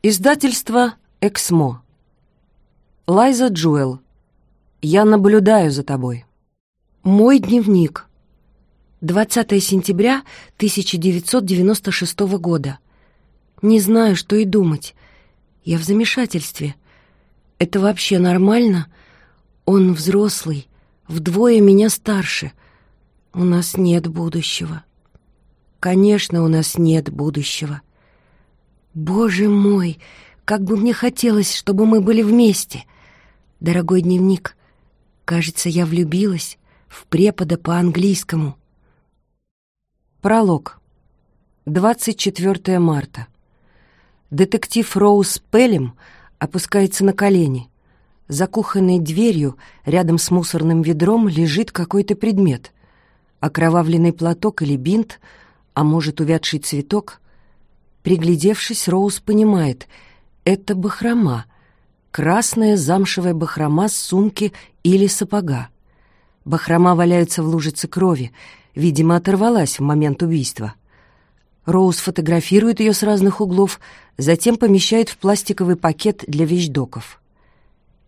Издательство «Эксмо». Лайза Джуэл. «Я наблюдаю за тобой». Мой дневник. 20 сентября 1996 года. Не знаю, что и думать. Я в замешательстве. Это вообще нормально? Он взрослый, вдвое меня старше. У нас нет будущего. Конечно, у нас нет будущего. Боже мой, как бы мне хотелось, чтобы мы были вместе. Дорогой дневник, кажется, я влюбилась в препода по английскому. Пролог. 24 марта. Детектив Роуз Пелем опускается на колени. За кухонной дверью, рядом с мусорным ведром, лежит какой-то предмет. Окровавленный платок или бинт, а может, увядший цветок — Приглядевшись, Роуз понимает — это бахрома, красная замшевая бахрома с сумки или сапога. Бахрома валяется в лужице крови, видимо, оторвалась в момент убийства. Роуз фотографирует ее с разных углов, затем помещает в пластиковый пакет для вещдоков.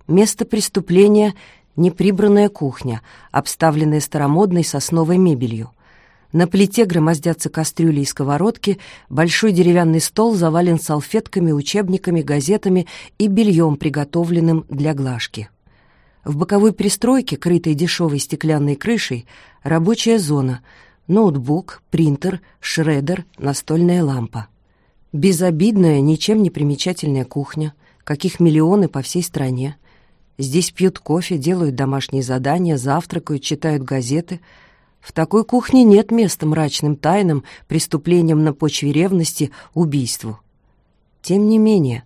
Место преступления — неприбранная кухня, обставленная старомодной сосновой мебелью — на плите громоздятся кастрюли и сковородки, большой деревянный стол завален салфетками, учебниками, газетами и бельем, приготовленным для глажки. В боковой пристройке, крытой дешевой стеклянной крышей, рабочая зона, ноутбук, принтер, шредер, настольная лампа. Безобидная, ничем не примечательная кухня, каких миллионы по всей стране. Здесь пьют кофе, делают домашние задания, завтракают, читают газеты — в такой кухне нет места мрачным тайнам, преступлениям на почве ревности, убийству. Тем не менее,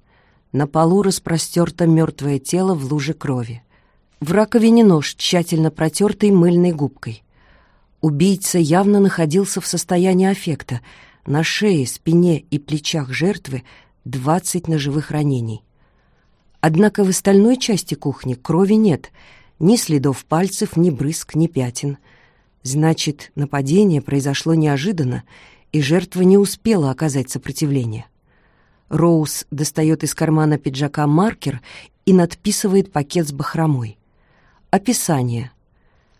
на полу распростерто мертвое тело в луже крови. В раковине нож, тщательно протертый мыльной губкой. Убийца явно находился в состоянии аффекта. На шее, спине и плечах жертвы 20 ножевых ранений. Однако в остальной части кухни крови нет, ни следов пальцев, ни брызг, ни пятен — Значит, нападение произошло неожиданно, и жертва не успела оказать сопротивление. Роуз достает из кармана пиджака маркер и надписывает пакет с бахромой. Описание.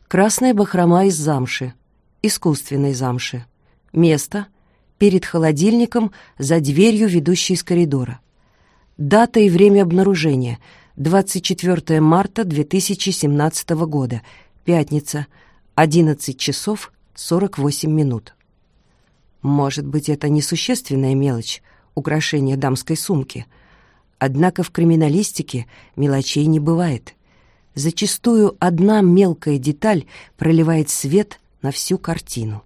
Красная бахрома из замши, искусственной замши. Место — перед холодильником, за дверью, ведущей из коридора. Дата и время обнаружения — 24 марта 2017 года, пятница — 11 часов 48 минут. Может быть, это несущественная мелочь, украшение дамской сумки. Однако в криминалистике мелочей не бывает. Зачастую одна мелкая деталь проливает свет на всю картину.